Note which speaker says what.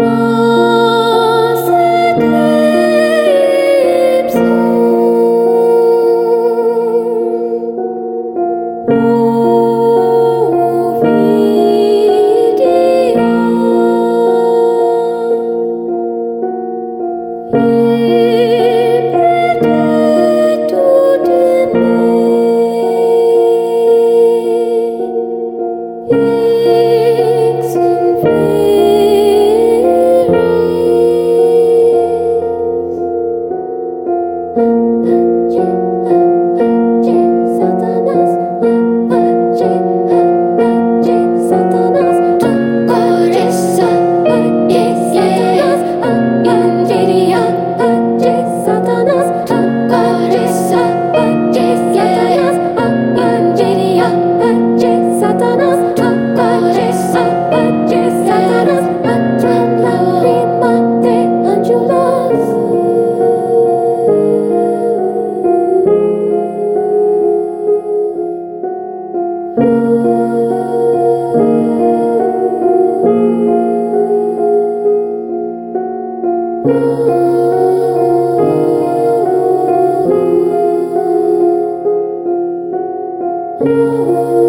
Speaker 1: love. Thank you.